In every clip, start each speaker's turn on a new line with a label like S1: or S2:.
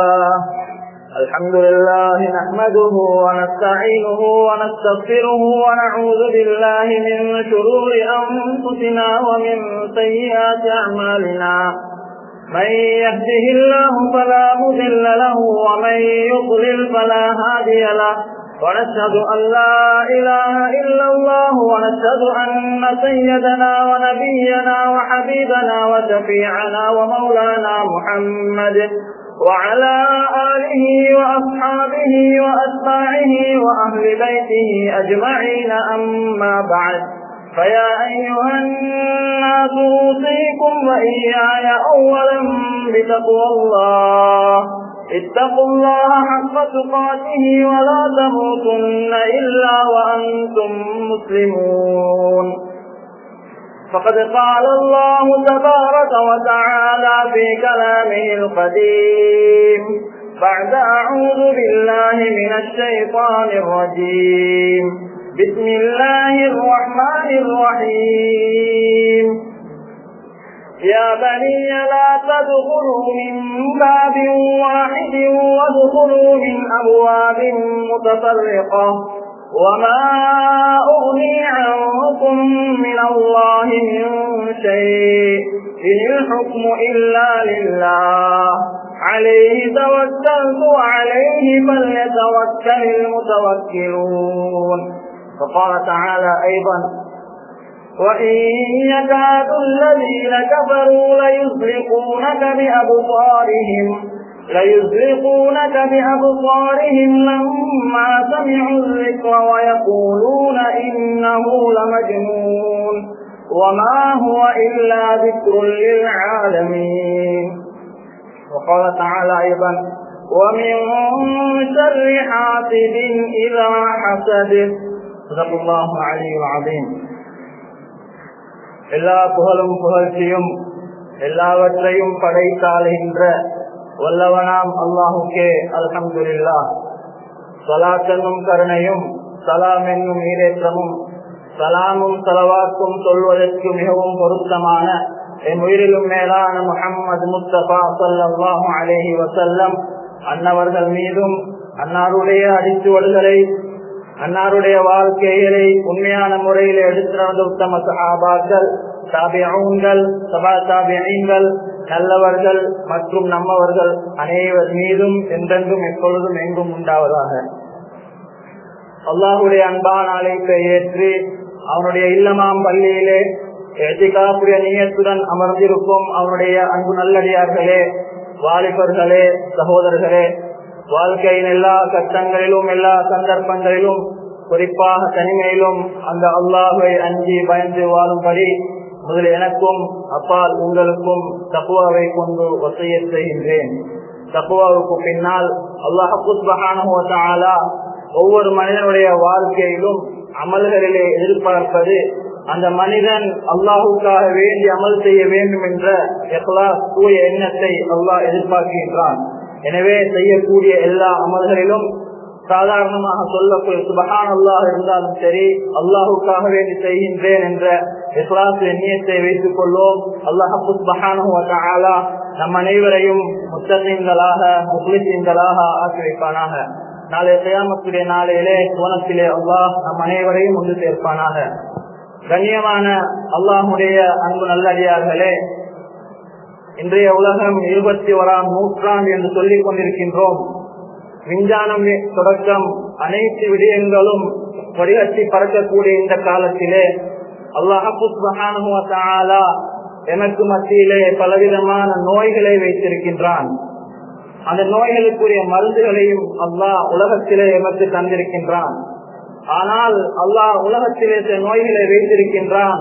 S1: الحمد لله نحمده ونستعينه ونستغفره ونعوذ بالله من شرور أنفسنا ومن سيئات أعمالنا. من يهده الله فلا مذل له ومن يضلل فلا هادي له. ونشهد أن لا إله إلا الله ونشهد أن سيدنا ونبينا وحبيبنا وشفيعنا ومولانا محمد وعلى آله وأصحابه وأتباعه وأهل بيته أجمعين. أما بعد فيا أيها الناس أوصيكم وإياي أولا بتقوى الله. اتقوا الله حق تقاته ولا تموتن إلا وأنتم مسلمون. فقد قال الله تبارك وتعالى في كلامه القديم. بعد أعوذ بالله من الشيطان الرجيم. بسم الله الرحمن الرحيم. يا بني لا تدخلوا من باب واحد وادخلوا من أبواب متفرقة. وما أغني عنكم من الله من شيء إن الحكم إلا لله عليه توكلت وعليه فليتوكل المتوكلون وقال تعالى أيضا وإن يكاد الذين كفروا ليزلقونك بأبصارهم ليزلقونك بأبصارهم لما سمعوا الذكر ويقولون إنه لمجنون وما هو إلا ذكر للعالمين وقال تعالى أيضا ومن شر حاسد إذا حسد صدق الله العلي العظيم எல்லா புகழும் புகழ்ச்சியும் எல்லாவற்றையும் படைத்தாளுகின்ற வல்லவனாம் அல்லாஹுக்கே அல்ஹம்துல்லா சலாத்தென்னும் கருணையும் சலாம் என்னும் ஈரேற்றமும் சலாமும் சலவாக்கும் சொல்வதற்கு மிகவும் பொருத்தமான என் உயிரிலும் மேலான முகம்மது முஸ்தபா சொல்லாஹு அலேஹி வசல்லம் அன்னவர்கள் மீதும் அன்னாருடைய அடிச்சுவடுகளை அன்னாருடைய வாழ்க்கைகளை உண்மையான முறையில் எடுத்து நடந்த உத்தம சஹாபாக்கள் தாபியங்கள் சபா தாபியங்கள் நல்லவர்கள் மற்றும் நம்மவர்கள் அனைவர் மீதும் என்றென்றும் எப்பொழுதும் எங்கும் உண்டாவதாக. அல்லாஹுடைய அன்பான அழைப்பை ஏற்று அவனுடைய இல்லமாம் பள்ளியிலே எதிகாப்புடைய நீயத்துடன் அமர்ந்திருக்கும் அவனுடைய அன்பு நல்லடியார்களே வாலிபர்களே சகோதரர்களே வாழ்க்கையின் எல்லா கட்டங்களிலும் எல்லா சந்தர்ப்பங்களிலும் குறிப்பாக தனிமையிலும் அந்த அல்லாஹை அஞ்சி பயந்து வாழும்படி முதல் எனக்கும் அப்பால் உங்களுக்கும் தப்புவாவை கொண்டு ஒசைய செய்கின்றேன். தப்புவாவுக்கு பின்னால் அல்லாஹூத் ஒவ்வொரு மனிதனுடைய வாழ்க்கையிலும் அமல்களிலே எதிர்பார்ப்பது அந்த மனிதன் அல்லாஹுக்காக வேண்டி அமல் செய்ய வேண்டும் என்ற தூய எண்ணத்தை அல்லாஹ் எதிர்பார்க்கின்றான். எனவே செய்யக்கூடிய எல்லா அமல்களிலும் சாதாரணமாக சொல்லக்கூடிய சுபகான் அல்லாஹ் இருந்தாலும் சரி அல்லாஹுக்காக வேண்டி செய்கின்றேன் என்ற இஸ்லாஸ் எண்ணியத்தை வைத்துக் கொள்வோம் அல்லாஹாலா நம் அனைவரையும் முத்தமீன்களாக முஸ்லிம்களாக ஆக்கி வைப்பானாக. நாளைய செய்யாமத்துடைய நாளையிலே கோணத்திலே அல்லாஹ் நம் அனைவரையும் ஒன்று சேர்ப்பானாக. கண்ணியமான அல்லாஹுடைய அன்பு நல்லடியார்களே இன்றைய உலகம் இருபத்தி ஓராம் நூற்றாண்டு என்று சொல்லிக் கொண்டிருக்கின்றோம். விஞ்ஞானம் தொடக்கம் அனைத்து விடயங்களும் வடிகட்டி பறக்கக்கூடிய இந்த காலத்திலே அல்லாஹு எனக்கு மத்தியிலே பலவிதமான நோய்களை வைத்திருக்கின்றான். அந்த நோய்களுக்குரிய மருந்துகளையும் அல்லாஹ் உலகத்திலே எமக்கு தந்திருக்கின்றான். ஆனால் அல்லாஹ் உலகத்திலே சில நோய்களை வைத்திருக்கின்றான்.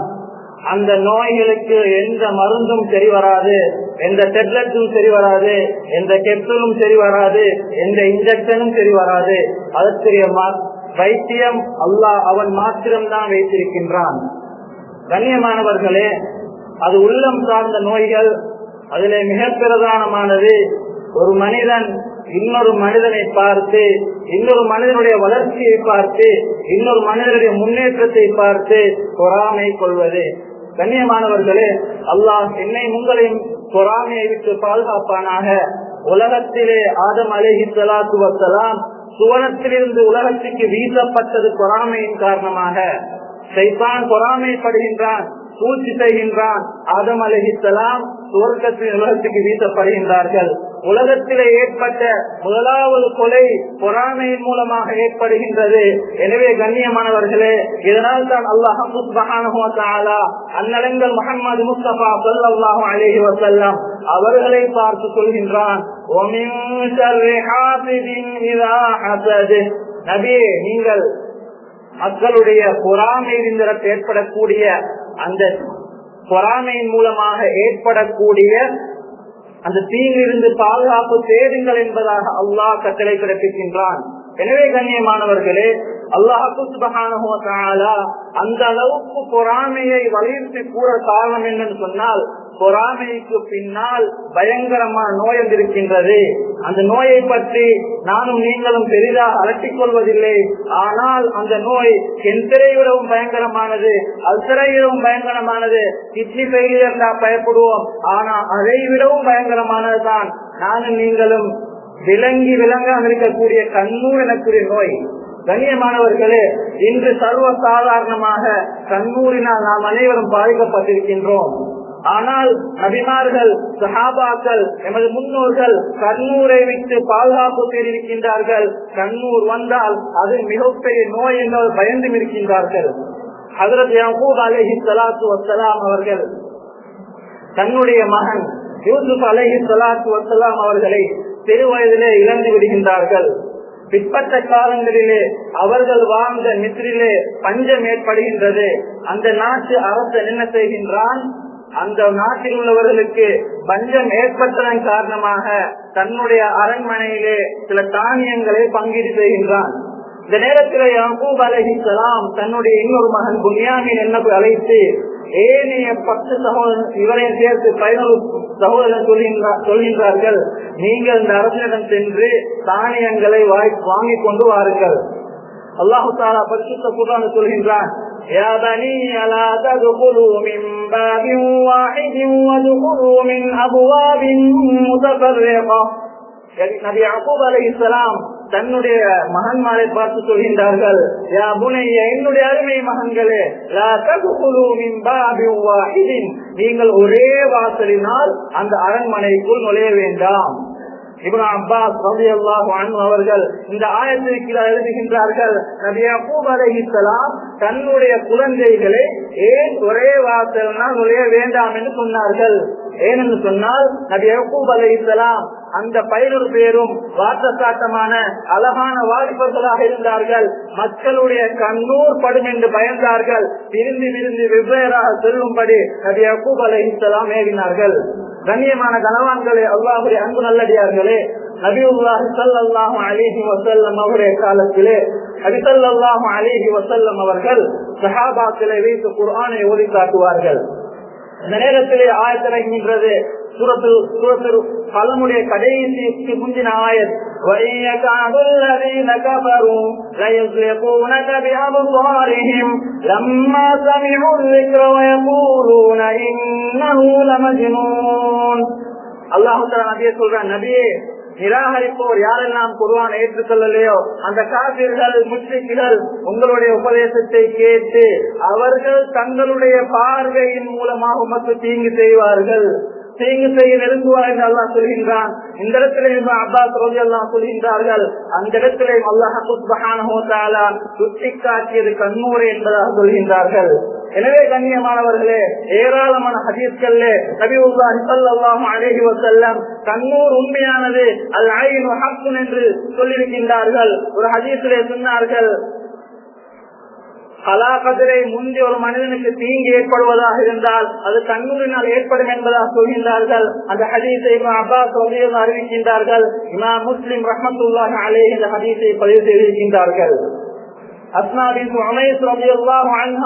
S1: அந்த நோய்களுக்கு எந்த மருந்தும் சரி வராது எந்த டெப்லெட்டும் சரி வராது எந்த கெப்சலும் சரி வராது எந்த இன்ஜெக்ஷனும் சரி வராது. அதற்குரிய வைத்தியம் அல்லாஹ் அவன் மாத்திரம்தான் வைத்திருக்கின்றான். கண்ணியமானவர்களே அது உள்ளம் சார்ந்த நோய்கள் அதிலே மிக பிரதானமானது ஒரு மனிதன் இன்னொரு மனிதனை பார்த்து இன்னொரு மனிதனுடைய வளர்ச்சியை பார்த்து இன்னொரு மனிதனுடைய முன்னேற்றத்தை பார்த்து பொறாமை கொள்வது. கண்ணியமானவர்களே அல்லாஹ் என்னை உங்களையும் பொறாமையை விட்டு பாதுகாப்பானாக. உலகத்திலே ஆதம் அலேஹி சலாத்து வசலாம் சுவனத்திலிருந்து உலகத்துக்கு வீசப்பட்டது பொறாமையின் காரணமாக. சைத்தான் பொறாமைப்படுகின்றான் சூழ்ச்சி செய்கின்றான். ஆதம் அலஹிசலாம் சுவர்க்கத்தின் உலகத்துக்கு வீசப்படுகின்றார்கள். உலகத்திலே ஏற்பட்ட முதலாவது கொலை பொறாமையின் மூலமாக ஏற்படுகின்றது. எனவே கண்ணியமானவர்களே இதனால் தான் அல்லாஹ் அந்நலங்கள் முகமது முஸ்தபா சொல்லாஹு அலேஹி வசல்லாம் அவர்களை பார்த்து சொல்கின்றான் நபியே நீங்கள் மக்களுடைய பொறாமையில் ஏற்படக்கூடிய அந்த பொறாமையின் மூலமாக ஏற்படக்கூடிய அந்த தீங்கிலிருந்து பாதுகாப்பு தேடுங்கள் என்பதாக அல்லாஹ் கட்டளை பிறப்பிக்கின்றான். எனவே கண்ணியமானவர்களே அல்லாஹு அந்த அளவுக்கு பொறாமையை வலியுறுத்தி கூற காரணம் என்னன்னு சொன்னால் பொறாமைக்கு பின்னால் பயங்கரமான நோய் இருக்கின்றது அந்த நோயை பற்றி நானும் நீங்களும் பெரிதாக அலட்டிக் கொள்வதில்லை. ஆனால் அந்த நோய் கென்சரை விடவும் பயங்கரமானது அல்சரை விடவும் பயங்கரமானது கிட்னி ஃபெயிலியர் பயப்படுவோம். ஆனா அதை விடவும் பயங்கரமானது தான் நானும் நீங்களும் விளங்கி விளங்காம இருக்கக்கூடிய கண்ணூர் எனக்குரிய நோய். கண்ணியமானவர்களே இன்று சர்வ சாதாரணமாக கண்ணூரினால் நாம் அனைவரும் பாதிக்கப்பட்டிருக்கின்றோம். ஆனால் நபிமார்கள் சஹாபாக்கள் எமது முன்னோர்கள் கண்ணூரை விட்டு பாதுகாப்பு தேடியிருக்கின்றார்கள். கண்ணூர் வந்தால் அது மிகப்பெரிய நோய் என்று பயந்து இருக்கின்றார்கள் ஹதரத் யகூப் அலஹி சலாத்து வசலாம் அவர்கள் தன்னுடைய மகன் யூசுப் அலஹி சலாத்து வசலாம் அவர்களை சிறு வயதிலே இழந்து விடுகின்றார்கள். பிற்பட்ட காலங்களிலே அவர்கள் வாழ்ந்த மித்திரிலே பஞ்சம் ஏற்படுகின்றது. அந்த நாட்டு அரசன் என்ன செய்கின்றான்? அந்த நாட்டில் உள்ளவர்களுக்கு பஞ்சம் ஏற்பட்டதன் காரணமாக தன்னுடைய அரண்மனையிலே சில தானியங்களை பங்கீடு செய்கின்றான். இந்த நேரத்தில் யாக்கூப் அலஹிசலாம் தன்னுடைய இன்னொரு மகன் புனியாமின் என்ன அழைத்து ஏனைய பத்து சகோதரன் இவரையும் சேர்த்து பதினோரு சகோதரன் சொல்கின்றார்கள். நீங்கள் இந்த அரசனிடம் சென்று தானியங்களை வாங்கி கொண்டு வாருங்கள். அல்லாஹு தாலா பரிசுத்த குரான் சொல்கின்றான். يا بني لا تدخلوا من باب واحد وادخلوا من أبواب متفرقة நபி அகூப் அலை இஸ்லாம் தன்னுடைய மகன்மாரை பார்த்து சொல்கின்றார்கள் யா புனைய என்னுடைய அருமை மகன்களே நீங்கள் ஒரே வாசலினால் அந்த அரண்மனைக்குள் நுழைய வேண்டாம் இப்னு அப்பாஸ் அவர்கள் இந்த ஆயத்திற்கு எழுதுகின்றார்கள் நபி யக்கூப் தன்னுடைய குழந்தைகளை ஏன் ஒரே வாசல்னால் நுழைய வேண்டாம் என்று சொன்னார்கள். ஏனென்று சொன்னால் நபி யக்கூப் இஸ்லாம் அந்த பதினொரு பேரும் வார்த்தசாட்டமான அழகான வாலிபர்களாக இருந்தார்கள். மக்களுடைய கண்ணூர் படும் என்று பயந்தார்கள். விரும்பி விரும்பி வெவ்வேறாக செல்லும்படி நபி யக்கூப் இஸ்லாம் ஏறினார்கள் கண்ணியமான கனவான்களே அல்லாஹுடைய அன்பு நல்லடியார்களே நபியுல்லாஹி ஸல்லல்லாஹு அலைஹி வஸல்லம் அவருடைய காலத்திலே நபி ஸல்லல்லாஹு அலைஹி வஸல்லம் அவர்கள் சஹாபாக்களை வைத்து குர்ஆனை ஓதி காட்டுவார்கள். இந்த நேரத்திலே ஆயத்திறங்குகின்றது. சூரத்தில் சூரத்தில் பலமுடைய கடைசிக்கு முந்தின ஆயத் وَإِيَّكَعْدُ الَّذِينَ كَفَرُوا لَيُزْلِقُونَكَ بِأَبْصَارِهِمْ لَمَّا سَمِعُوا الذِّكْرَ وَيَقُولُونَ إِنَّهُ لَمَجْنُونَ அல்லாஹு தஆலா நபியே சொல்றான் நபியே நிராகரிப்போர் யாரெல்லாம் குருவான் ஏற்றுக்கொள்ளலையோ அந்த காவிர்கள் முஸ்லிம்கள் உங்களுடைய உபதேசத்தை கேட்டு அவர்கள் தங்களுடைய பார்வையின் மூலமாக உமக்கு தீங்கு செய்வார்கள் தீங்கு செய்ய நெருங்குவார் என்று அல்லாஹ் சொல்கின்றான். இந்த இடத்திலே அப்பா சோதி எல்லாம் சொல்கின்றார்கள். அந்த இடத்திலே அல்லாஹாலா சுட்டி காட்டியது கண்மூரை என்பதாக சொல்கின்றார்கள். எனவே கண்ணியமானவர்களே ஏராளமான ஹதீஸ்கள்ல நபிவுல்லாஹி ஸல்லல்லாஹு அலைஹி வஸல்லம் கண்ணூர் உண்மையானது அல் ஐனு என்று சொல்லியிருக்கின்றார்கள். ஒரு ஹதீஸிலே சொன்னார்கள் கலாகதிரை முந்தி ஒரு மனிதனுக்கு தீங்கு ஏற்படுவதாக இருந்தால் அது கண்ணூரினால் ஏற்படும் என்பதாக சொல்கின்றார்கள். அந்த ஹதீஸை அப்பாஸ் அறிவிக்கின்றார்கள் இமா முஸ்லிம் ரஹமத்துல்லாஹ் அலே இந்த ஹதீஸை பதிவு செய்திருக்கின்றார்கள்.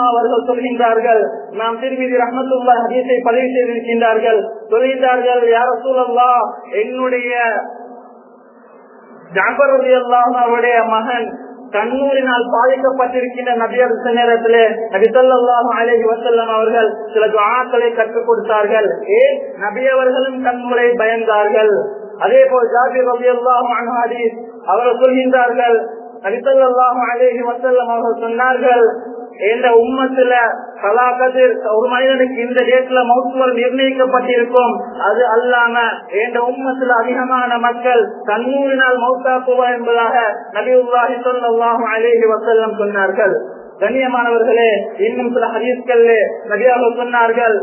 S1: அவர்கள் சொல்கின்றார்கள் நாம் திருமதி ரஹமத்துல்லா ஹதீஸை பதிவு செய்திருக்கின்றார்கள். சொல்கின்றார்கள் யார சூழல்லா என்னுடைய ஜாபர் அலி அல்லாஹ் அவருடைய மகன் கண்ணூரினால் பாதிக்கப்பட்டிருக்கின்ற நபியர் நேரத்திலே நபிசல்லாஹு அலஹி வசல்லம் அவர்கள் சில துவாக்களை கற்றுக் கொடுத்தார்கள். ஏன் நபியவர்களும் கண்ணூரை பயந்தார்கள். அதே போல் ஜாபிர் ரபி அல்லாஹும் அவர்கள் சொல்கின்றார்கள் நபிசல்லாஹு அலேஹி வசல்லம் அவர்கள் சொன்னார்கள் எந்த உம்மத்துல கலாக்கதிர் ஒரு மனிதனுக்கு இந்த டேட்ல மௌத்துவர் நிர்ணயிக்கப்பட்டிருக்கும். அது அல்லாம எந்த உம்மத்துல அதிகமான மக்கள் தன்னூரினால் மௌத்தா போவார் என்பதாக நபி உல்லாஹி சொல்லாஹு அலேஹி வசல்லம் சொன்னார்கள். கண்ணியமானவர்களே இன்னும் சில ஹதீஸ்கள் நபியாக சொன்னார்கள்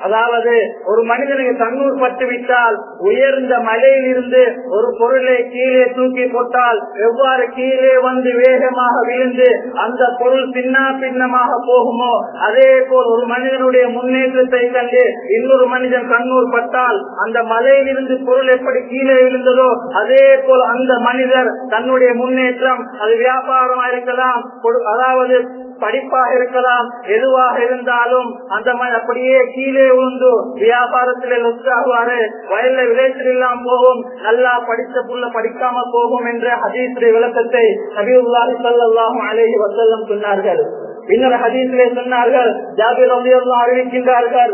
S1: அதாவது ஒரு மனிதனுக்கு தண்ணூர் பட்டு விட்டால் உயர்ந்த மலையில் இருந்து ஒரு பொருளை கீழே தூக்கி போட்டால் எவ்வாறு கீழே வந்து வேகமாக விழுந்து அந்த பொருள் பின்னா பின்னமாக போகுமோ அதே போல் ஒரு மனிதனுடைய முன்னேற்றத்தை கண்டு இன்னொரு மனிதன் கண்ணூர் பட்டால் அந்த மலையிலிருந்து பொருள் எப்படி கீழே விழுந்ததோ அதே போல் அந்த மனிதர் தன்னுடைய முன்னேற்றம் அது வியாபாரமா இருக்கலாம் அதாவது படிப்பாக இருக்கலாம் எதுவாக இருந்தாலும் அந்த மாதிரி அப்படியே கீழே உழுந்து வியாபாரத்திலே லொஸ்டாகுவாரு வயல்ல விளைச்சல் இல்லாம போகும் நல்லா படித்த புள்ள படிக்காம போகும் என்ற ஹதீசுடைய விளக்கத்தை நபிவுல்லாஹி சல்லாஹும் அலேஹி வசல்லம் சொன்னார்கள். பின்னர் ஹதீசிலே சொன்னார்கள் ஜாபிர் ரலியல்லாஹு அறிவிக்கின்றார்கள்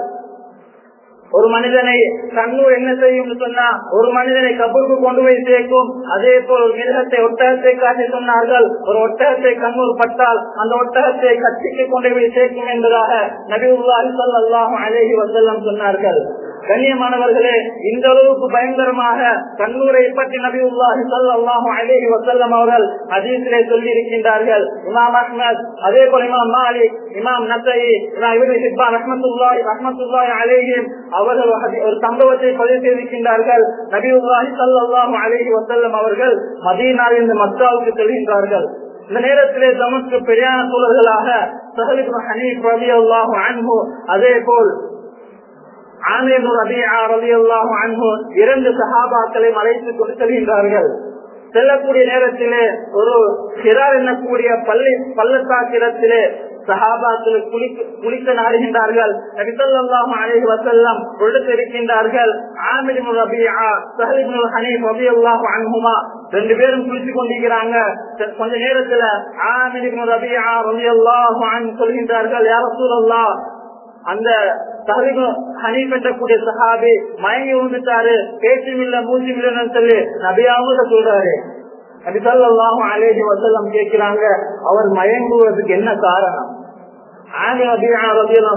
S1: ஒரு மனிதனை கண்ணூர் என்ன செய்யும் சொன்னா ஒரு மனிதனை கபருக்கு கொண்டு போய் சேர்க்கும். அதே போல் ஒரு மிருகத்தை ஒட்டகத்தை காட்டி சொன்னார்கள். ஒரு ஒட்டகத்தை கண்ணூர் பட்டால் அந்த ஒட்டகத்தை கட்சிக்கு கொண்டு போய் சேர்க்கும் என்பதாக நபி உல்லாஹி ஸல்லல்லாஹு வசல்லம் சொன்னார்கள். கண்ணியமானவர்களே இந்த அளவுக்கு பயங்கரமாக தன்னூரை பற்றி நபி உல்லாஹி ஸல்லல்லாஹு அலேஹி வசல்லம் அவர்கள் ஹதீஸிலே சொல்லி இருக்கின்றார்கள் இமாம் அஹ்மத் அதே போல இமாம் மாலிக் இமாம் நசை இமாம் ரஹமத்துல்லாய் ஹிப்பான் ரஹ்மத்துல்லாஹி அவர்கள் ஒரு சம்பவத்தை பதிவு செய்திருக்கின்றார்கள். நபி உல்லாஹி ஸல்லல்லாஹு அலேஹி வசல்லம் அவர்கள் மதீனாவில் மக்காவுக்கு செல்கின்றார்கள். இந்த நேரத்திலே தமக்கு பெரியான சூழல்களாக சஹலிப் ஹனீப் ரவி அல்லாஹு அன்பு அதே போல் இரண்டு சகாபாக்களை மறைத்து கொண்டு செல்கின்றார்கள். செல்லக்கூடிய நேரத்திலே ஒரு சிறார் எனக்கூடிய பள்ளி பள்ளத்தாக்கிடத்திலே சஹாபாக்கள் குளிக்க குளிக்க நாடுகின்றார்கள். நபிசல்லாஹு அலைஹி வஸல்லம் கொடுத்து இருக்கின்றார்கள். ஆமிர் இப்னு ரபியா சஹல் இப்னு ஹனீஃப் ரலியல்லாஹு அன்ஹுமா ரெண்டு பேரும் குளிச்சு கொண்டிருக்கிறாங்க. கொஞ்ச நேரத்துல ஆமிர் இப்னு ரபியா ரலியல்லாஹு அன்ஹு சொல்கின்றார்கள் யா ரசூலல்லாஹ் அந்த ஹனீப் சஹாபி மயங்கி விழுந்துட்டாரு. பேச்சும் இல்ல மூச்சும் இல்லைன்னு சொல்லி நபியாவும் சொல்றாரு. நபி சொல்லாஹு அலேஹி வசல்லம் கேட்கிறாங்க அவர் மயங்குவதற்கு என்ன காரணம்?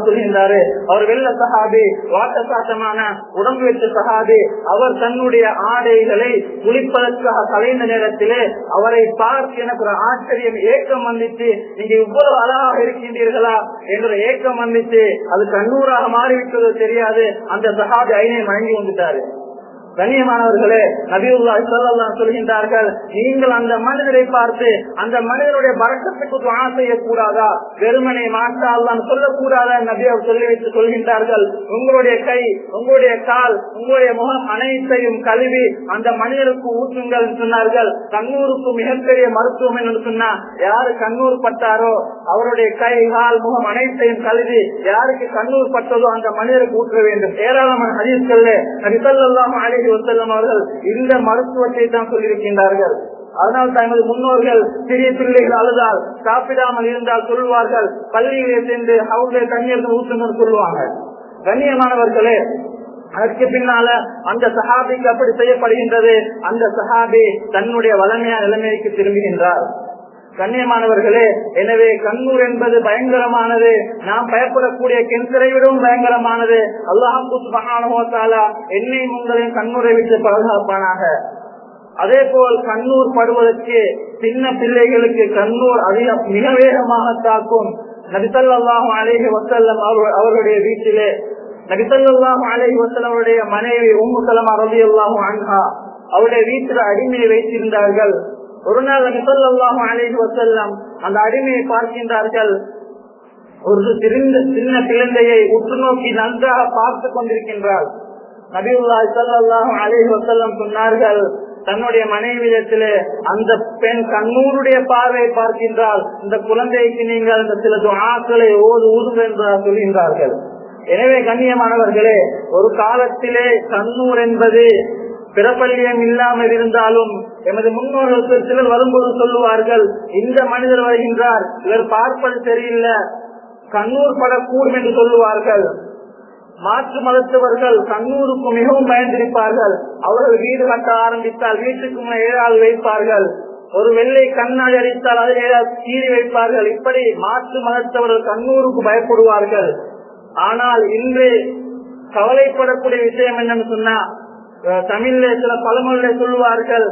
S1: சொல்கின்றாரு அவர் வெள்ள சஹாபி வாட்ட சாட்டமான உடம்பு வச்ச சகாபி அவர் தன்னுடைய ஆடைகளை குளிப்பதற்காக கலைந்த நேரத்திலே அவரை பார்த்து எனக்கு ஒரு ஆச்சரியம் ஏக்கம் வந்துச்சு. நீங்க இவ்வளவு அழகாக இருக்கின்றீர்களா என்ற ஏக்கம் வந்துச்சு. அது கண்ணூராக மாறிவிட்டது தெரியாது. அந்த சஹாபி ஐனை மயங்கி வந்துட்டாரு. கண்ணியமானவர்களே நபியுல்லா சொல்லலாம் சொல்கின்றார்கள் நீங்கள் அந்த மனிதரை பார்த்து அந்த மனிதனுடைய பறக்கத்துக்கு துவா செய்யக்கூடாதா? வெறுமனை மாற்றால் சொல்லக்கூடாதா நபி அவர் சொல்லி வைத்து சொல்கின்றார்கள் உங்களுடைய கை உங்களுடைய கால் உங்களுடைய முகம் அனைத்தையும் கழுவி அந்த மனிதருக்கு ஊற்றுங்கள் சொன்னார்கள். கண்ணூருக்கு மிகப்பெரிய மருத்துவம் என்று சொன்னா யாரு கண்ணூர் பட்டாரோ அவருடைய கை கால் முகம் அனைத்தையும் கழுவி யாருக்கு கண்ணூர் பட்டதோ அந்த மனிதருக்கு ஊற்ற வேண்டும். ஏராளமான ஹதீஸ்கள் நபிசல்லாம் அழகி வசல்லம் அவர்கள் இந்த மருத்துவத்தை தான் சொல்லியிருக்கின்றார்கள். அதனால் தங்கள் முன்னோர்கள் சிறிய பிள்ளைகள் அழுதால் சாப்பிடாமல் இருந்தால் சொல்வார்கள். பள்ளியிலே சென்று அவருடைய தண்ணீர் ஊற்றுங்கள் சொல்லுவாங்க. கண்ணியமானவர்களே அதற்கு பின்னால அந்த சஹாபிக்கு அப்படி செய்யப்படுகின்றது. அந்த சஹாபி தன்னுடைய வளமையான நிலைமைக்கு திரும்புகின்றார். கண்ணியமானவர்களே எனவே கண்ணூர் என்பது பயங்கரமானது. நாம் பயப்படக்கூடிய கென்சரை விடவும் பயங்கரமானது. அல்லாஹாலா என்னை உங்களின் கண்ணூரை விட்டு பாதுகாப்பானாக. அதே போல் கண்ணூர் படுவதற்கு சின்ன பிள்ளைகளுக்கு கண்ணூர் அதிக மிக வேகமாக தாக்கும் நபித்தல்லாஹும் அலேஹி வசல்லம் அவர்களுடைய வீட்டிலே. நபித்தல்லாஹும் அலேஹி வசல்லம் அவருடைய மனைவி உம்மு சலமா ரவி அல்லாஹும் அன்ஹா அவருடைய வீட்டில் அடிமையை வைத்திருந்தார்கள். ஒரு நாள் நபிசல்லாஹும் அலேஹி வசல்லம் அந்த அடிமையை பார்க்கின்றார்கள். ஒரு சிறந்த சின்ன குழந்தையை உற்று நோக்கி நன்றாக பார்த்து கொண்டிருக்கின்றார் நபிவுல்லா சல்லாஹும் அலேஹி வசல்லம் சொன்னார்கள் தன்னுடைய மனைவியிடத்திலே அந்த பெண் கண்ணூருடைய பார்வையை பார்க்கின்றால் இந்த குழந்தைக்கு நீங்கள் இந்த சில துணாக்களை ஓது ஊதும் என்று சொல்கின்றார்கள். எனவே கண்ணியமானவர்களே ஒரு காலத்திலே கண்ணூர் என்பது பிறப்பள்ளியம் இல்லாமல் இருந்தாலும் எமது முன்னோர்கள் சிலர் வரும்போது சொல்லுவார்கள் இந்த மனிதர் வருகின்றார் இவர் பார்ப்பது சரியில்லை கண்ணூர் படக்கூடும் என்று சொல்லுவார்கள். மாற்று மதத்தவர்கள் கண்ணூருக்கு மிகவும் பயந்திருப்பார்கள். அவர்கள் வீடு கட்ட ஆரம்பித்தால் வீட்டுக்கு முன்ன ஏழாள் வைப்பார்கள். ஒரு வெள்ளை கண்ணாடி அடித்தால் அதில் ஏதாவது கீறி வைப்பார்கள். இப்படி மாற்று மதத்தவர்கள் கண்ணூருக்கு பயப்படுவார்கள். ஆனால் இன்று கவலைப்படக்கூடிய விஷயம் என்னன்னு சொன்னா தமிழ்ல சில பழமொழிகளை சொல்லுவார்கள்.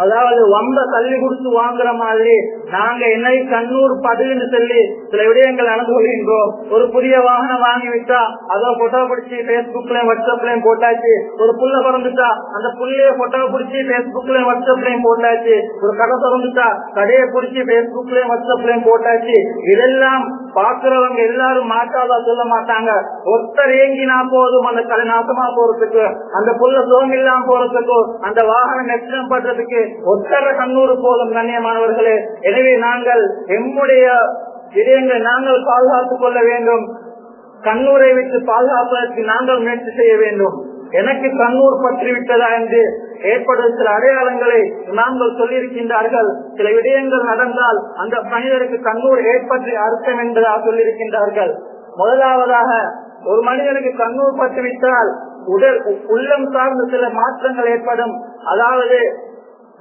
S1: அதாவது வம்ப தள்ளி கொடுத்து வாங்குற மாதிரி நாங்க என்னை கண்ணூர் படுன்னு சொல்லி சில விடயங்கள் நடந்து கொள்கின்றோம் ஒரு புதிய வாகனம் வாங்கி விட்டா அதோ போட்டோ பிடிச்சி பேஸ்புக்லயும் வாட்ஸ்அப்லயும் போட்டாச்சு. ஒரு புள்ள பிறந்துட்டா அந்த புள்ளைய போட்டோ பிடிச்சி பேஸ்புக்லயும் வாட்ஸ்அப்லயும் போட்டாச்சு. ஒரு கடை திறந்துட்டா கடையை பிடிச்சி பேஸ்புக்லயும் வாட்ஸ்அப்லயும் போட்டாச்சு. இதெல்லாம் பாக்குறவங்க எல்லாரும் மாட்டாதா சொல்ல மாட்டாங்க. ஒருத்தர் ஏங்கினா போதும் அந்த கலைநாசமா போறதுக்கு அந்த புள்ள சோகம் இல்லாம போறதுக்கு அந்த வாகனம் நெச்சம் பண்றதுக்கு ஒத்தர கண்ணூறு போதும் கண்ணியமானவர்களே எனவே நாங்கள் எம்முடைய விடயங்களை நாங்கள் பாதுகாத்துக் கொள்ள வேண்டும். கண்ணூரை விட்டு பாதுகாப்பதற்கு நாங்கள் முயற்சி செய்ய வேண்டும். எனக்கு கண்ணூர் பற்றி விட்டதா என்று ஏற்படும் சில அடையாளங்களை நாங்கள் சொல்லியிருக்கின்றார்கள். சில விடயங்கள் நடந்தால் அந்த மனிதருக்கு கண்ணூர் ஏற்பற்றி அர்த்தம் என்பதாக சொல்லியிருக்கின்றார்கள். முதலாவதாக ஒரு மனிதனுக்கு கண்ணூர் பற்றி விட்டால் உடல் உள்ளம் சார்ந்த சில மாற்றங்கள் ஏற்படும். அதாவது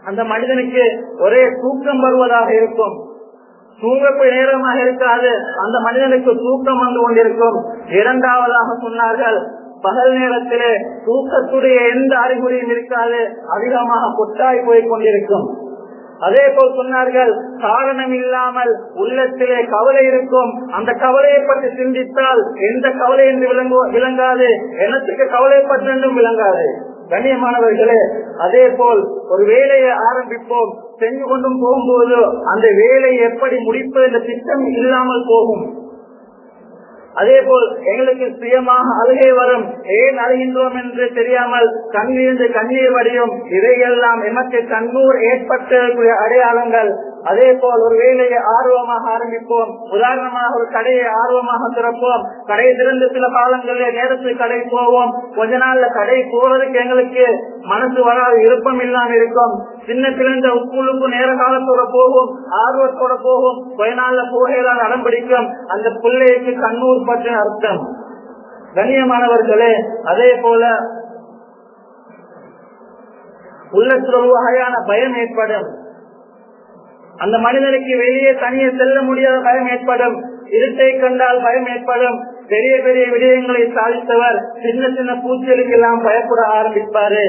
S1: அந்த மனிதனுக்கு ஒரே தூக்கம் வருவதாக இருக்கும். தூங்கப்பு நேரமாக இருக்காது. அந்த மனிதனுக்கு தூக்கம் வந்து கொண்டிருக்கும். இரண்டாவதாக சொன்னார்கள் பகல் நேரத்திலே தூக்கத்துடைய எந்த அறிகுறியும் இருக்காது அதிகமாக கொட்டாய் போய் கொண்டிருக்கும். அதே போல் சொன்னார்கள் காரணம் இல்லாமல் உள்ளத்திலே கவலை இருக்கும். அந்த கவலையை பற்றி சிந்தித்தால் எந்த கவலை என்று விளங்கு விளங்காது. எனத்துக்கு பற்றி என்றும் விளங்காது. கண்ணியமானவர்களே அதே போல் ஒரு வேலையை ஆரம்பிப்போம். செஞ்சு கொண்டும் போகும்போது அந்த வேலையை எப்படி முடிப்பது என்ற திட்டம் இல்லாமல் போகும். அதே போல் எங்களுக்கு சுயமாக அழுகை வரும். ஏன் அழுகின்றோம் என்று தெரியாமல் கண்ணிருந்து கண்ணீர் வடியும். இவையெல்லாம் எமக்கு கண்ணூர் ஏற்பட்ட அடையாளங்கள். அதே போல் ஒரு வேலையை ஆர்வமாக ஆரம்பிப்போம். உதாரணமாக ஒரு கடையை ஆர்வமாக திறப்போம். கடை திறந்து சில காலங்களில் நேரத்தில் கடை போவோம். கொஞ்ச நாள்ல கடை போறதுக்கு எங்களுக்கு மனசு வராது விருப்பம் இல்லாம இருக்கும். சின்ன பிறந்த உப்புழுப்பு நேர காலத்தோட போகும் ஆர்வத்தோட போகும். கொஞ்ச நாள்ல போகையிலான அடம் பிடிக்கும். அந்த பிள்ளைக்கு கண்ணூர் பற்றின அர்த்தம். கண்ணியமானவர்களே அதே போல உள்ளத்தில் ஒரு வகையான பயம் ஏற்படும். அந்த மனிதனுக்கு வெளியே தனியே செல்ல முடியாத பயம் ஏற்படும். இருட்டை கண்டால் பயம் ஏற்படும். பெரிய பெரிய விடயங்களை சாதித்தவர் சின்ன சின்ன பூச்சலுக்கு எல்லாம் பயப்பட ஆரம்பிப்பாரு.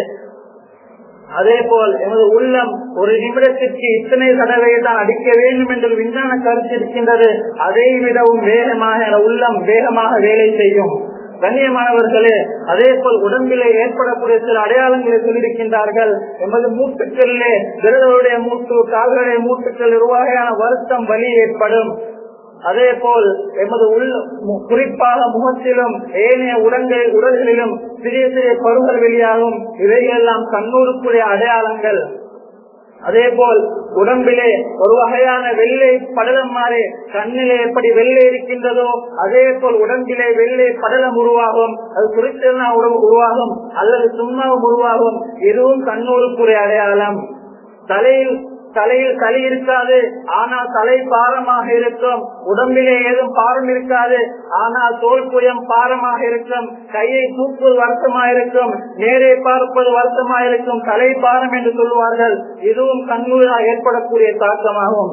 S1: அதே போல் எமது உள்ளம் ஒரு நிமிடத்திற்கு இத்தனை தடவை தான் அடிக்க வேண்டும் என்று விஞ்ஞான கருத்து இருக்கின்றது. அதை விடவும் வேகமாக உள்ளம் வேகமாக வேலை செய்யும். கண்ணியமானவர்களே அதே போல் உடம்பிலே ஏற்படக்கூடிய சில அடையாளங்களை சொல்லியிருக்கின்றார்கள். எமது மூட்டுக்களிலே விரதருடைய மூட்டு கால்களுடைய மூட்டுக்கள் உருவாகையான வருத்தம் வலி ஏற்படும். அதே போல் எமது உள்ள குறிப்பாக முகத்திலும் ஏனைய உடங்கள் உடல்களிலும் சிறிய சிறிய பருகள் வெளியாகும். இவையெல்லாம் கண்ணூருக்குரிய அடையாளங்கள். அதே போல் உடம்பிலே ஒரு வகையான வெள்ளை படலம் மாறி கண்ணிலே எப்படி வெள்ளை இருக்கின்றதோ அதே போல் உடம்பிலே வெள்ளை படலம் உருவாகும். அது குறித்தனா உருவாகும். அல்லது சும்மாவும் உருவாகும். இதுவும் கண்ணூருக்குரிய அடையாளம். தலையில் தலையில் தலை இருக்காது ஆனால் தலை பாரமாக இருக்கும். உடம்பிலே ஏதும் பாரம் இருக்காது ஆனால் தோல் புயம் பாரமாக இருக்கும். கையை தூக்குவது வருத்தமாக இருக்கும். நேரே பார்ப்பது வருத்தமாக இருக்கும். தலை பாரம் என்று சொல்வார்கள் இதுவும் கண்ணூரால் ஏற்படக்கூடிய தாக்கமாகும்.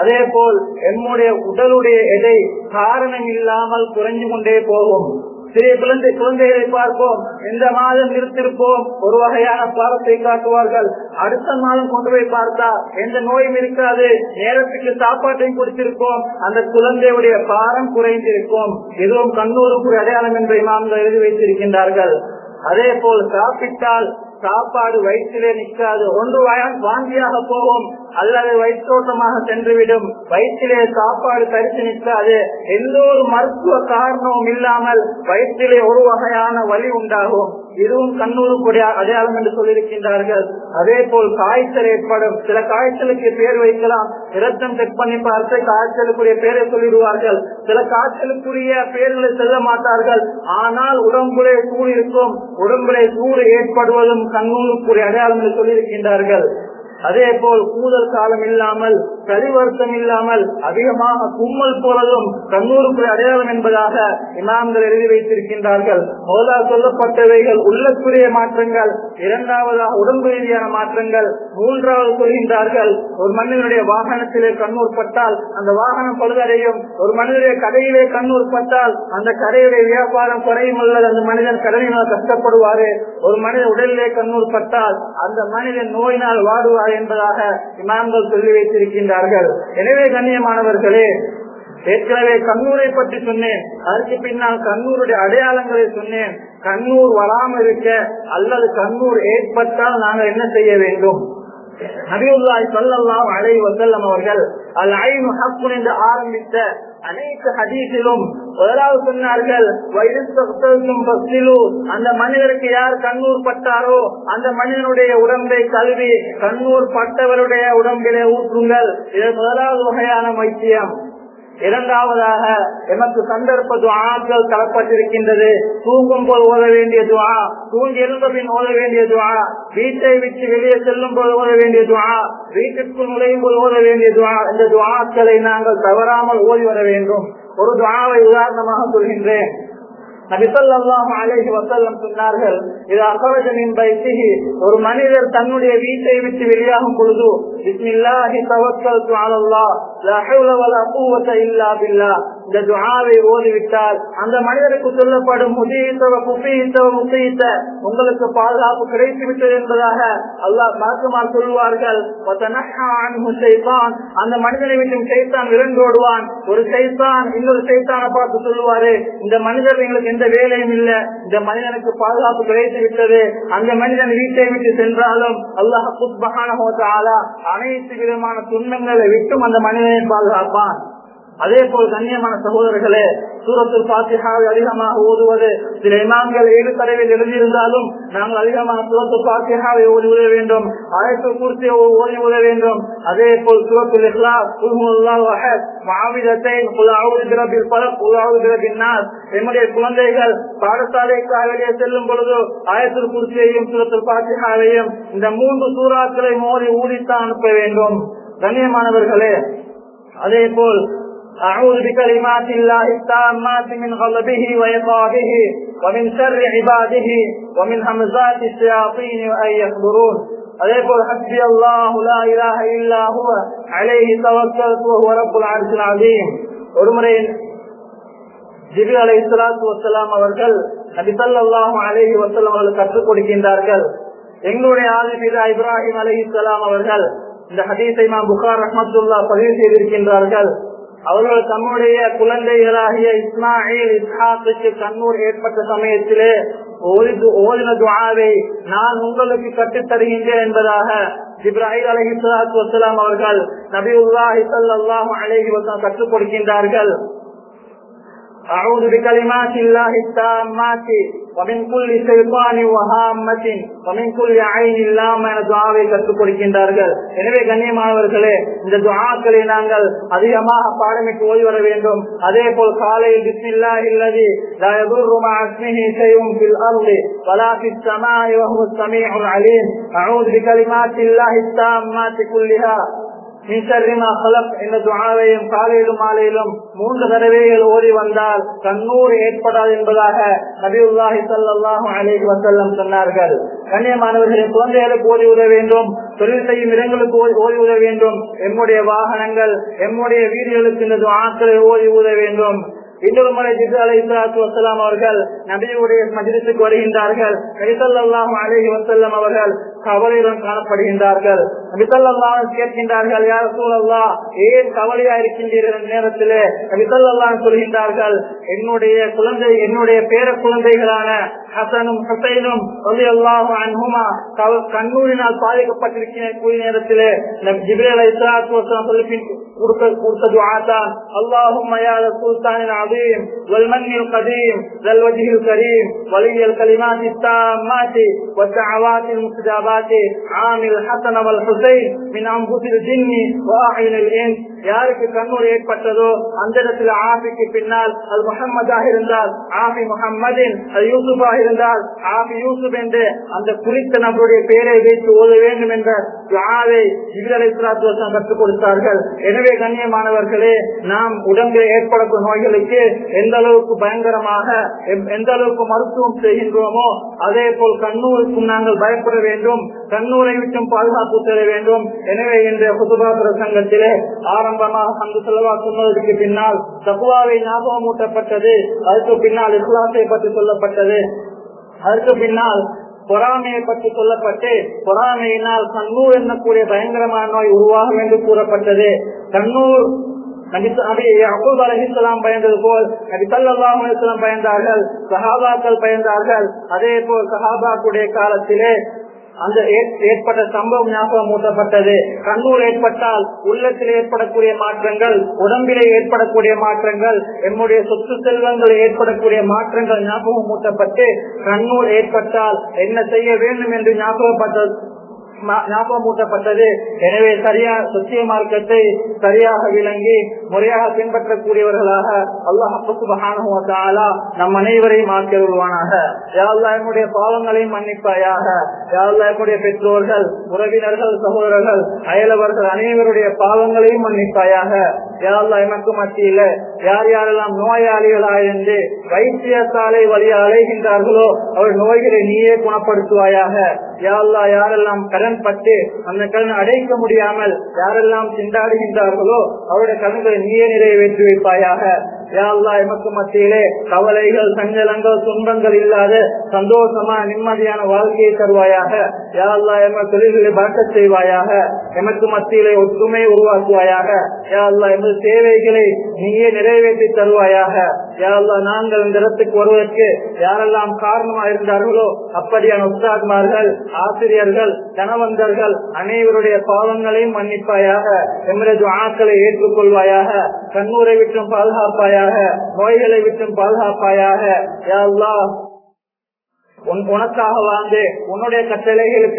S1: அதே போல் என்னுடைய உடலுடைய எடை காரணம் இல்லாமல் குறைஞ்சு கொண்டே போகும். சிறிய குழந்தை குழந்தைகளை பார்ப்போம். இந்த மாதம் இருந்திருப்போம் ஒரு வகையான பாரத்தை காட்டுவார்கள். அடுத்த மாதம் கொண்டு போய் பார்த்தா எந்த நோயும் இருக்காது. நேரத்துக்கு சாப்பாட்டையும் கொடுத்திருப்போம். அந்த குழந்தையுடைய பாரம் குறைந்திருக்கும். எதுவும் கண்ணூருக்கு அடையாளம் என்று இமாம்கள் எழுதி வைத்திருக்கின்றார்கள். அதே போல் சாப்பிட்டால் சாப்பாடு வயிற்றிலே நிற்காது. ஒன்று வாங்கியாக போகும். அல்லது வயிற்றோட்டமாக சென்றுவிடும். வயிற்றிலே சாப்பாடு தரித்து நிற்காது. எந்த ஒரு மருத்துவ காரணமும் இல்லாமல் வயிற்றிலே ஒரு வகையான வலி உண்டாகும். இதுவும் கண்ணூருக்குடைய அடையாளம் என்று சொல்லியிருக்கின்றார்கள். அதே போல் காய்ச்சல் ஏற்படும். சில காய்ச்சலுக்கு பேர் வைக்கலாம். இரத்தம் செக் பண்ணி பார்த்து காய்ச்சலுக்குரிய பேரை சொல்லிடுவார்கள். சில காய்ச்சலுக்குரிய பேர்களை செல்ல மாட்டார்கள். ஆனால் உடம்புலே சூடு இருக்கும். உடம்புலே சூடு ஏற்படுவதும் கண்ணூருக்குரிய அடையாளம் என்று சொல்லியிருக்கின்றார்கள். அதே போல் கூதல் காலம் இல்லாமல் பரிவர்த்தம் வருத்தம் இல்லாமல் அதிகமாக கும்மல் போலதும் கண்ணூருக்கு அடையாளம் என்பதாக இமாம்கள் எழுதி வைத்திருக்கின்றார்கள். முதலாக சொல்லப்பட்டவைகள் உள்ளக்குரிய மாற்றங்கள் இரண்டாவதாக உடம்பு ரீதியான மாற்றங்கள் மூன்றாவது சொல்கின்றார்கள் ஒரு மனிதனுடைய வாகனத்திலே கண்ணூர் பட்டால் அந்த வாகனம் பழுதடையும் ஒரு மனிதனுடைய கடையிலே கண்ணூர் பட்டால் அந்த கடையுடைய வியாபாரம் குறையும் அல்லது அந்த மனிதன் கடனினால் கஷ்டப்படுவாரு ஒரு மனிதன் உடலிலே கண்ணூர் பட்டால் அந்த மனிதன் நோயினால் வாடுவார் என்பதாக இமாம்கள் சொல்லி வைத்திருக்கின்றார்கள். எனவே கண்ணியமானவர்களே ஏற்கனவே கண்ணூரை பற்றி சொன்னேன். அதற்கு பின்னால் கண்ணூருடைய அடையாளங்களை சொன்னேன். கண்ணூர் வராமல் இருக்க அல்லது கண்ணூர் ஏற்பட்டால் நாங்கள் என்ன செய்ய வேண்டும்? நபியுல்லாய் சொல்லலாம் அலை வசல்லம் அவர்கள் அல் ஐ ஹக்குன் என்று ஆரம்பித்த அனைத்து ஹதீஸிலும் முதலாவது சொன்னார்கள் அந்த மனிதருக்கு யார் கண்ணூர் பட்டாரோ அந்த மனிதனுடைய உடம்பை கல்வி கண்ணூர் பட்டவருடைய உடம்பிலே ஊற்றுங்கள். இது முதலாவது வகையான வைத்தியம் இரண்டாவதாக எமக்கு சந்தர்ப்ப துவாக்கள் தரப்பட்டிருக்கின்றது. தூங்கும் போது ஓத வேண்டிய துவா தூங்கி எழுந்த பின் ஓத வேண்டிய துவா வீட்டை விட்டு வெளியே செல்லும் போது ஓத வேண்டிய துவா வீட்டிற்குள் நுழையும் போது ஓத வேண்டிய துவா இந்த துவாக்களை நாங்கள் தவறாமல் ஓதி வர வேண்டும். ஒரு துவாவை உதாரணமாக சொல்கின்றேன். நபிசல்லாஹு அலைஹி வசல்லம் சொன்னார்கள் இது அகரஜனின் பைத்திகி ஒரு மனிதர் தன்னுடைய வீட்டை விட்டு வெளியாகும் பொழுது பிஸ்மில்லாஹி தவக்கல்து அலல்லாஹ் லா ஹவ்ல வலா இல்லா பில்லாஹ் இந்த துஆவை ஓதிவிட்டால் அந்த மனிதருக்கு சொல்லப்படும் முதீத்தவ குஃபீத்தவ முசீத்த உங்களுக்கு பாதுகாப்பு கிடைத்து விட்டது என்பதாக அல்லாஹ் மார்க்கமார் சொல்வார்கள் அந்த மனிதனை விட்டு சைத்தான் விரண்டோடுவான் ஒரு சைத்தான் இன்னொரு சைத்தான பார்த்து சொல்லுவாரு இந்த மனிதர் எங்களுக்கு எந்த வேலையும் இல்ல இந்த மனிதனுக்கு பாதுகாப்பு கிடைத்து விட்டது அந்த மனிதன் வீட்டை விட்டு சென்றாலும் அல்லாஹ் புத்பகான அனைத்து விதமான துன்பங்களை விட்டும் அந்த மனிதனை பாதுகாப்பான். அதே போல் கண்ணியமான சகோதரர்களே சூரத்தில் பாத்தியாவை அதிகமாக ஓதுவது சில இமாம்கள் ஏழு தடவையில் எழுதியிருந்தாலும் நாங்கள் அதிகமாக சூரத்து பாத்தியாவை ஓதி உதவ வேண்டும். அழைப்பு பூர்த்தி ஓதி உதவ வேண்டும். அதே போல் சூரத்தில் என்னுடைய குழந்தைகள் பாடசாலைக்காக வெளியே செல்லும் பொழுது ஆயத்தில் பூர்த்தியையும் சூரத்தில் பாத்தியாவையும் இந்த மூன்று சூறாக்களை மோதி ஊதித்தான் அனுப்ப வேண்டும். கண்ணியமானவர்களே அதே போல் أعوذ بكلمات الله التامات من غضبه وعقابه ومن شر عباده ومن همزات الشياطين وأن يحضرون அதே போல் ஹஸ்பி அல்லாஹு லா இலாஹ இல்லா ஹுவ அலைஹி தவக்கல்து வஹுவ ரப்புல் அர்ஷில் அதீம் ஒருமுறை ஜிபி அலைஹிஸ்ஸலாத்து வஸ்ஸலாம் அவர்கள் நபி ஸல்லல்லாஹு அலைஹி வஸல்லம் அவர்கள் கற்றுக் கொடுக்கின்றார்கள் எங்களுடைய ஆதிபிதா இப்ராஹிம் அலைஹிஸ்ஸலாம் அவர்கள் இந்த ஹதீஸை இமாம் புகார் ரஹ்மத்துல்லா பதிவு செய்திருக்கின்றார்கள் அவர்கள் தம்முடைய குழந்தைகளாகிய இஸ்மாயில் இஸ்ஹாக்கு கண்ணூர் ஏற்பட்ட சமயத்திலே ஓதின துவாவை நான் உங்களுக்கு கட்டுத்தருகின்றேன் என்பதாக இப்ராஹிம் அலஹி சலாத்து வசலாம் அவர்கள் நபி உல்லாஹி சல்லாஹு அலேஹி வசலாம் கற்றுக் கொடுக்கின்றார்கள். أعوذ بكلمات الله التامات ومن كل شيطان وهامة ومن كل عين لامة என துஆவை கற்றுக் கொடுக்கின்றார்கள் எனவே கண்ணியமானவர்களே இந்த துஆக்களை நாங்கள் அதிகமாக பாடமிட்டு ஓடி வர வேண்டும் அதே போல் காலையில் பிஸ்மில்லாஹி அல்லதி லா யதுர்ரு மஅ இஸ்மிஹி ஷைஉன் ஃபில் அர்தி வலா ஃபிஸ் ஸமாஇ வஹுவ ஸமீஉல் அலீம் அஊது பிகலிமாத்தில்லாஹி التامات كلها என்ற துவாவையும் காலையிலும் மாலையிலும் மூன்று தடவைகள் ஓடி வந்தால் கண்ணூர் ஏற்படாது என்பதாக நபியுல்லாஹி சல்லாஹும் அலேஹி வசல்லம் சொன்னார்கள். கண்ணியமானவர்களின் குழந்தைகளுக்கு ஓடி உதவ வேண்டும் தொழில் செய்யும் இடங்களுக்கு ஓடி உதவ வேண்டும். எம்முடைய வாகனங்கள் எம்முடைய வீடுகளுக்கு இந்த துவாக்களை ஓடி உதவ வேண்டும். இன்னொரு முறை ஜிசு அலை இஸ்லாத்து வசலாம் அவர்கள் நபியுடைய மஜிலிசுக்கு வருகின்றார்கள். கைசல்லாம் அலஹி வசல்லம் அவர்கள் கவலையுடன் காணப்படுகின்றார்கள். நபிசல்லாம் கேட்கின்றார்கள் யார் சூழல்லா ஏன் கவலையா இருக்கின்ற நேரத்திலே நபிசல்லாம் சொல்கின்றார்கள் என்னுடைய குழந்தை என்னுடைய பேர குழந்தைகளான ஹசனும் ஹசைனும் அல்லாஹு அன்ஹுமா கண்ணூரினால் பாதிக்கப்பட்டிருக்கிற கூடிய நேரத்திலே ஜிபிரேல் அலை இஸ்லாத்து வசலாம் சொல்லி قرص دعاتا. اللهم يا ذا السلطان العظيم والمن القديم ذا الوجه الكريم ولي الكلمات التامات والدعوات المستجابات. عامل الحسن والحسين من أنفس الجن وأعين الإنس. யாருக்கு கண்ணூர் ஏற்பட்டதோ அந்த இடத்துல ஆபிக்கு பின்னால் அது முகம்மதாக இருந்தால் ஆபி முகம்மதின் அது யூசுஃபாக இருந்தால் ஆபி யூசுப் என்று அந்த குறித்த நபருடைய பெயரை வைத்து ஓத வேண்டும் என்ற துஆவை ஜிப்ரீல் கற்றுக் கொடுத்தார்கள். எனவே கண்ணியமானவர்களே நாம் உடம்பில் ஏற்படக்கூடிய நோய்களுக்கு எந்த அளவுக்கு பயங்கரமாக எந்த அளவுக்கு மருத்துவம் செய்கின்றோமோ அதே போல் கண்ணூருக்கும் நாங்கள் பயப்பட வேண்டும். கண்ணூரை விட்டும் பாதுகாப்பு தர வேண்டும். எனவே இன்றைய புதுபா பிரசங்கத்திலே ஆர் ஆரம்பமாக அந்த செலவா சொன்னதற்கு பின்னால் தகுவாவை ஞாபகம் ஊட்டப்பட்டது அதுக்கு பின்னால் இஸ்லாத்தை பற்றி சொல்லப்பட்டது. அதற்கு பின்னால் பொறாமையை பற்றி சொல்லப்பட்டு பொறாமையினால் கண்ணூர் என்னக்கூடிய பயங்கரமான நோய் உருவாகும் என்று கூறப்பட்டது. கண்ணூர் அபூப் அலைஹிஸ்ஸலாம் பயந்தது போல் நபி பயந்தார்கள் சஹாபாக்கள் பயந்தார்கள். அதே போல் சஹாபாக்குடைய காலத்திலே அந்த ஏற்பட்ட சம்பவம் ஞாபகம் மூட்டப்பட்டது. கண்ணூர் ஏற்பட்டால் உள்ளத்தில் ஏற்படக்கூடிய மாற்றங்கள் உடம்பிலே ஏற்படக்கூடிய மாற்றங்கள் என்னுடைய சொத்து செல்வங்கள் ஏற்படக்கூடிய மாற்றங்கள் ஞாபகம் மூட்டப்பட்டு கண்ணூர் ஏற்பட்டால் என்ன செய்ய வேண்டும் என்று ஞாபகப்பட்ட ஞாபகமூட்டப்பட்டது. எனவே சரியா சத்திய மார்க்கத்தை சரியாக விளங்கி முறையாக பின்பற்றக்கூடியவர்களாக அல்லாஹ் நம் அனைவரையும் ஆக்கியருள்வானாக. யாழ்லா என்னுடைய பாவங்களையும் மன்னிப்பாயாக. யாழ்லா என்னுடைய பெற்றோர்கள் உறவினர்கள் சகோதரர்கள் அயலவர்கள் அனைவருடைய பாவங்களையும் மன்னிப்பாயாக. யாழ்லா எனக்கு மத்தியில யார் யாரெல்லாம் நோயாளிகளாயிருந்து வைத்தியசாலை வழியா அலைகின்றார்களோ அவர் நோய்களை நீயே குணப்படுத்துவாயாக. யாழ்லா யாரெல்லாம் கடன் பட்டு அந்த கடன் அடைக்க முடியாமல் யாரெல்லாம் திண்டாடுகின்றார்களோ அவருடைய கடன்களை நீயே நிறைவேற்றி வைப்பாயாக. யாழ்லா எமக்கு மத்தியிலே கவலைகள் சஞ்சலங்கள் துன்பங்கள் இல்லாத சந்தோஷமா நிம்மதியான வாழ்க்கையை தருவாயாக. யாழ்லா எம தொழில்களை பறக்க செய்வாயாக. எமக்கு மத்தியிலே ஒற்றுமை உருவாக்குவாயாக. யாழ்லா எமது தேவைகளை நீயே நிறைவேற்றி தருவாயாக. யாழ்லா நாங்கள் இந்த இடத்துக்கு வருவதற்கு யாரெல்லாம் காரணமா இருந்தார்களோ அப்படியான உஸ்தாத்மார்கள் ஆசிரியர்கள் கணவந்தர்கள் அனைவருடைய பாவங்களையும் மன்னிப்பாயாக. எமது ஆக்களை ஏற்றுக்கொள்வாயாக. கண்ணூரை விட்டும் பாதுகாப்பாயாக. நோய்களை விட்டும் பாதுகாப்பாயாக உன்- உனக்காக வாழ்ந்து உன்னுடைய கட்டளைகளுக்கு